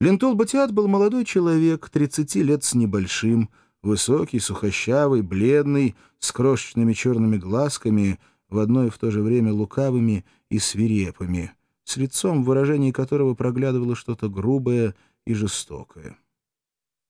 Лентул Батиат был молодой человек, 30 лет с небольшим, высокий, сухощавый, бледный, с крошечными черными глазками, в одно и в то же время лукавыми и свирепыми, с лицом, в выражении которого проглядывало что-то грубое и жестокое.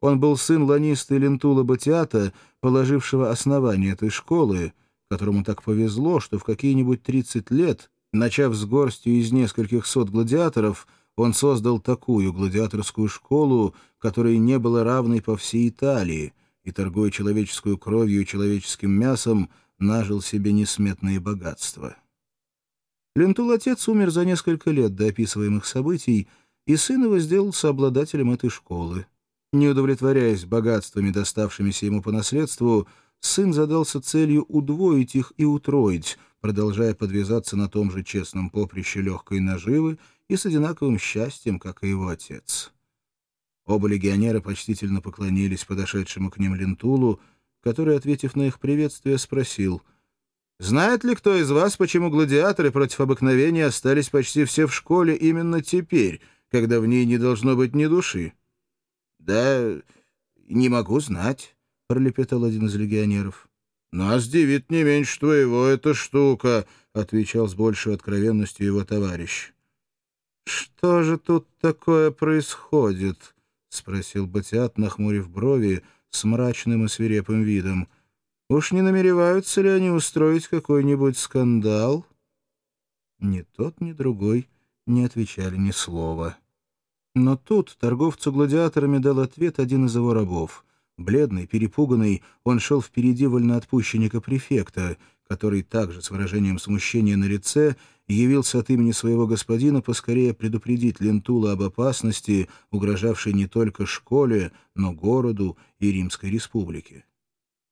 Он был сын ланиста Лентула Батиата, положившего основание этой школы, которому так повезло, что в какие-нибудь 30 лет, начав с горстью из нескольких сот гладиаторов, он создал такую гладиаторскую школу, которой не было равной по всей Италии, и, торгуя человеческую кровью и человеческим мясом, нажил себе несметные богатства. Лентул-отец умер за несколько лет до описываемых событий, и сын его сделался обладателем этой школы. Не удовлетворяясь богатствами, доставшимися ему по наследству, сын задался целью удвоить их и утроить, продолжая подвязаться на том же честном поприще легкой наживы и с одинаковым счастьем, как и его отец. Оба легионера почтительно поклонились подошедшему к ним Лентулу, который, ответив на их приветствие, спросил, «Знает ли кто из вас, почему гладиаторы против обыкновения остались почти все в школе именно теперь, когда в ней не должно быть ни души?» «Да не могу знать», пролепетал один из легионеров. «Нас дивит не меньше твоего эта штука», — отвечал с большей откровенностью его товарищ. «Что же тут такое происходит?» — спросил Батиат, нахмурив брови, с мрачным и свирепым видом. «Уж не намереваются ли они устроить какой-нибудь скандал?» Ни тот, ни другой не отвечали ни слова. Но тут торговцу гладиаторами дал ответ один из его рабов — Бледный, перепуганный, он шел впереди вольноотпущенника-префекта, который также с выражением смущения на лице явился от имени своего господина поскорее предупредить Лентула об опасности, угрожавшей не только школе, но городу и Римской республике.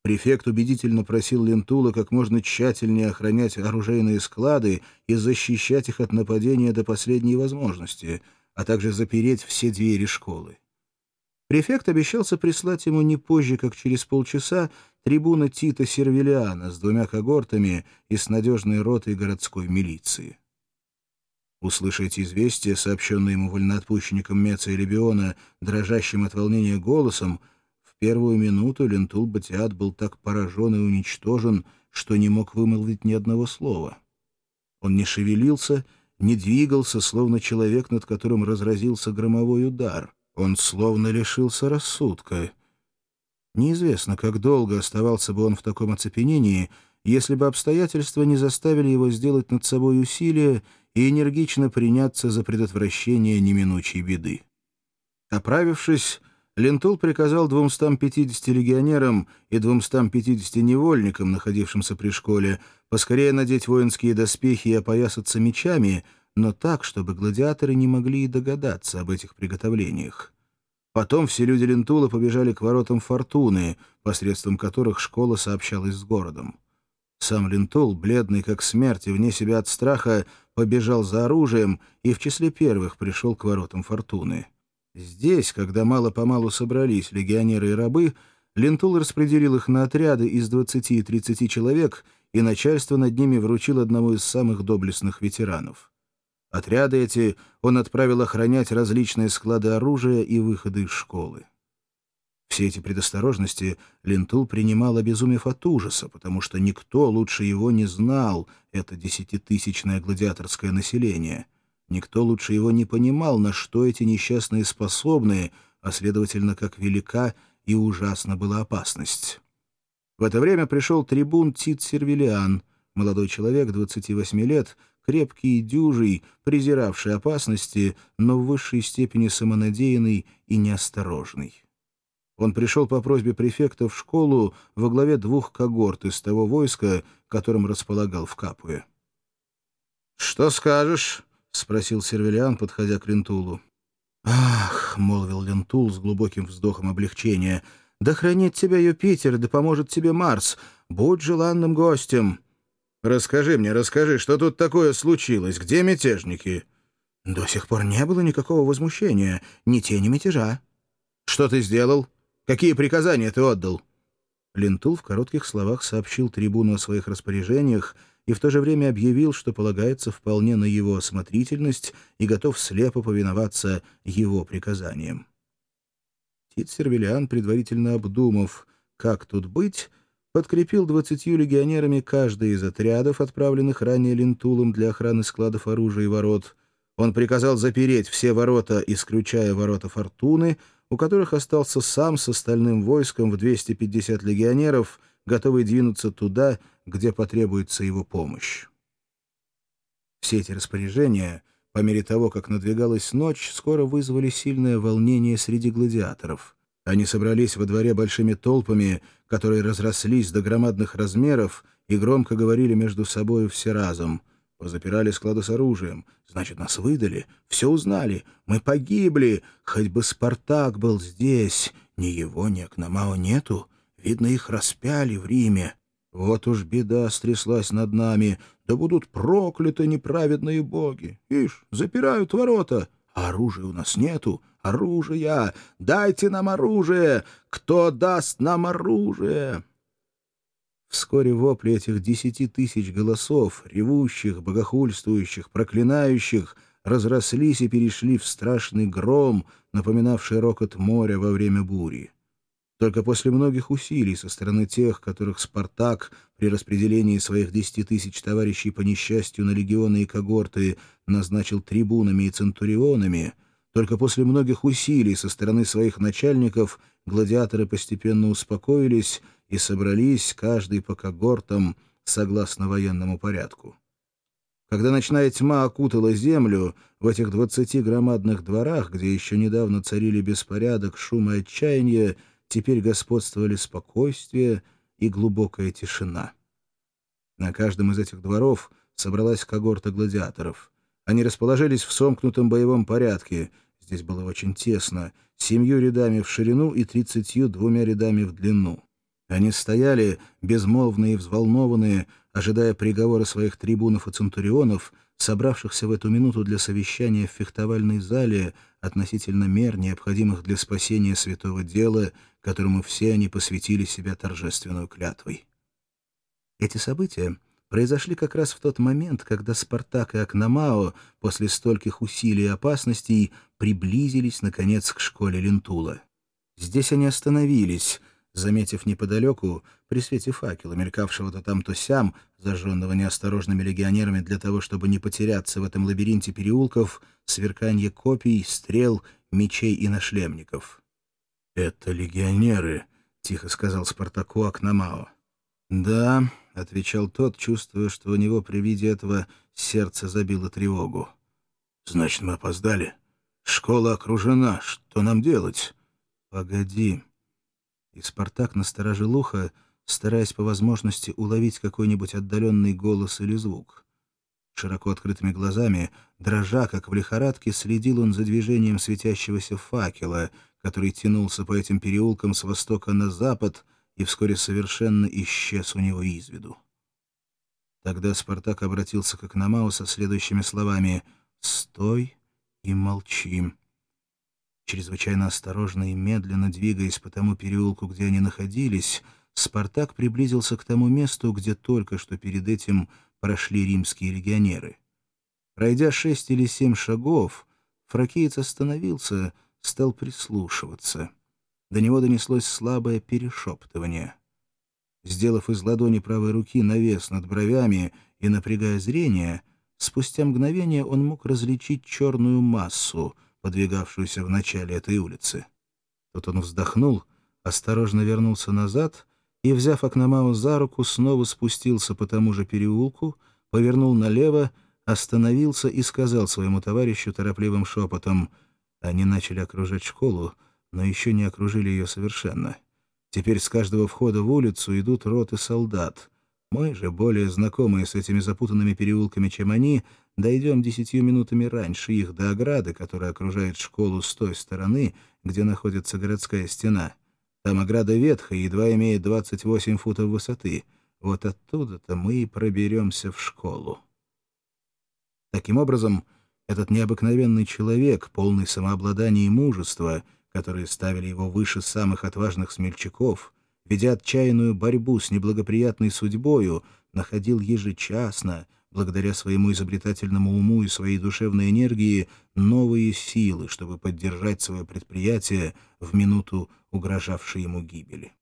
Префект убедительно просил Лентула как можно тщательнее охранять оружейные склады и защищать их от нападения до последней возможности, а также запереть все двери школы. Префект обещался прислать ему не позже, как через полчаса, трибуна Тита Сервилиана с двумя когортами и с надежной ротой городской милиции. Услышать известие, сообщенное ему вольноотпущенником Меца и Лебиона, дрожащим от волнения голосом, в первую минуту Лентул Батиат был так поражен и уничтожен, что не мог вымолвить ни одного слова. Он не шевелился, не двигался, словно человек, над которым разразился громовой удар — он словно лишился рассудка. Неизвестно, как долго оставался бы он в таком оцепенении, если бы обстоятельства не заставили его сделать над собой усилия и энергично приняться за предотвращение неминучей беды. Оправившись, Лентул приказал 250 легионерам и 250 невольникам, находившимся при школе, поскорее надеть воинские доспехи и опоясаться мечами — но так, чтобы гладиаторы не могли и догадаться об этих приготовлениях. Потом все люди Лентула побежали к воротам Фортуны, посредством которых школа сообщалась с городом. Сам Лентул, бледный как смерть и вне себя от страха, побежал за оружием и в числе первых пришел к воротам Фортуны. Здесь, когда мало-помалу собрались легионеры и рабы, Лентул распределил их на отряды из 20 и 30 человек, и начальство над ними вручил одному из самых доблестных ветеранов. Отряды эти он отправил охранять различные склады оружия и выходы из школы. Все эти предосторожности Лентул принимал, обезумев от ужаса, потому что никто лучше его не знал это десятитысячное гладиаторское население. Никто лучше его не понимал, на что эти несчастные способны, а, следовательно, как велика и ужасна была опасность. В это время пришел трибун Тит Сервилиан, молодой человек, 28 лет, крепкий и дюжий, презиравший опасности, но в высшей степени самонадеянный и неосторожный. Он пришел по просьбе префекта в школу во главе двух когорт из того войска, которым располагал в Капуе. «Что скажешь?» — спросил Сервелиан, подходя к Лентулу. «Ах!» — молвил Лентул с глубоким вздохом облегчения. «Да хранит тебя Юпитер, да поможет тебе Марс. Будь желанным гостем!» Расскажи мне, расскажи, что тут такое случилось? Где мятежники?» «До сих пор не было никакого возмущения, ни тени мятежа». «Что ты сделал? Какие приказания ты отдал?» Лентул в коротких словах сообщил трибуну о своих распоряжениях и в то же время объявил, что полагается вполне на его осмотрительность и готов слепо повиноваться его приказаниям. Тит Сервилиан, предварительно обдумав, как тут быть, подкрепил двадцатью легионерами каждый из отрядов, отправленных ранее Лентулом для охраны складов оружия и ворот. Он приказал запереть все ворота, исключая ворота Фортуны, у которых остался сам с остальным войском в 250 легионеров, готовый двинуться туда, где потребуется его помощь. Все эти распоряжения, по мере того, как надвигалась ночь, скоро вызвали сильное волнение среди гладиаторов. Они собрались во дворе большими толпами, которые разрослись до громадных размеров и громко говорили между собой все разом. Позапирали склады с оружием. Значит, нас выдали. Все узнали. Мы погибли. Хоть бы Спартак был здесь. Ни его, ни Акномао нету. Видно, их распяли в Риме. Вот уж беда стряслась над нами. Да будут прокляты неправедные боги. Ишь, запирают ворота. А оружия у нас нету. Оружия! Дайте нам оружие! Кто даст нам оружие? Вскоре вопли этих десяти тысяч голосов, ревущих, богохульствующих, проклинающих, разрослись и перешли в страшный гром, напоминавший рокот моря во время бури. Только после многих усилий со стороны тех, которых Спартак при распределении своих десяти тысяч товарищей по несчастью на легионы и когорты назначил трибунами и центурионами, только после многих усилий со стороны своих начальников гладиаторы постепенно успокоились и собрались, каждый по когортам, согласно военному порядку. Когда ночная тьма окутала землю, в этих двадцати громадных дворах, где еще недавно царили беспорядок, шум и отчаяние, теперь господствовали спокойствие и глубокая тишина. На каждом из этих дворов собралась когорта гладиаторов. Они расположились в сомкнутом боевом порядке. Здесь было очень тесно, семью рядами в ширину и тридцатью двумя рядами в длину. Они стояли, безмолвные и взволнованные, ожидая приговора своих трибунов и центурионов, собравшихся в эту минуту для совещания в фехтовальной зале относительно мер, необходимых для спасения святого дела, которому все они посвятили себя торжественной клятвой. Эти события произошли как раз в тот момент, когда Спартак и Акномао после стольких усилий и опасностей приблизились, наконец, к школе Лентула. Здесь они остановились — заметив неподалеку, при свете факела, мелькавшего то там, то сям, зажженного неосторожными легионерами для того, чтобы не потеряться в этом лабиринте переулков, сверканье копий, стрел, мечей и нашлемников. «Это легионеры», — тихо сказал Спартаку Акномао. «Да», — отвечал тот, чувствуя, что у него при виде этого сердце забило тревогу. «Значит, мы опоздали. Школа окружена. Что нам делать?» «Погоди», и Спартак насторожил ухо, стараясь по возможности уловить какой-нибудь отдаленный голос или звук. Широко открытыми глазами, дрожа, как в лихорадке, следил он за движением светящегося факела, который тянулся по этим переулкам с востока на запад и вскоре совершенно исчез у него из виду. Тогда Спартак обратился к Акномау со следующими словами «Стой и молчи». Чрезвычайно осторожно и медленно двигаясь по тому переулку, где они находились, Спартак приблизился к тому месту, где только что перед этим прошли римские легионеры. Пройдя шесть или семь шагов, фракиец остановился, стал прислушиваться. До него донеслось слабое перешептывание. Сделав из ладони правой руки навес над бровями и напрягая зрение, спустя мгновение он мог различить черную массу — подвигавшуюся в начале этой улицы. Тут он вздохнул, осторожно вернулся назад и, взяв Акномау за руку, снова спустился по тому же переулку, повернул налево, остановился и сказал своему товарищу торопливым шепотом. Они начали окружать школу, но еще не окружили ее совершенно. Теперь с каждого входа в улицу идут роты солдат — мы же, более знакомые с этими запутанными переулками, чем они, дойдем десятью минутами раньше их до ограды, которая окружает школу с той стороны, где находится городская стена. Там ограда ветхая, едва имеет 28 футов высоты. Вот оттуда-то мы и проберемся в школу. Таким образом, этот необыкновенный человек, полный самообладания и мужества, которые ставили его выше самых отважных смельчаков — ведя отчаянную борьбу с неблагоприятной судьбою, находил ежечасно, благодаря своему изобретательному уму и своей душевной энергии, новые силы, чтобы поддержать свое предприятие в минуту угрожавшей ему гибели.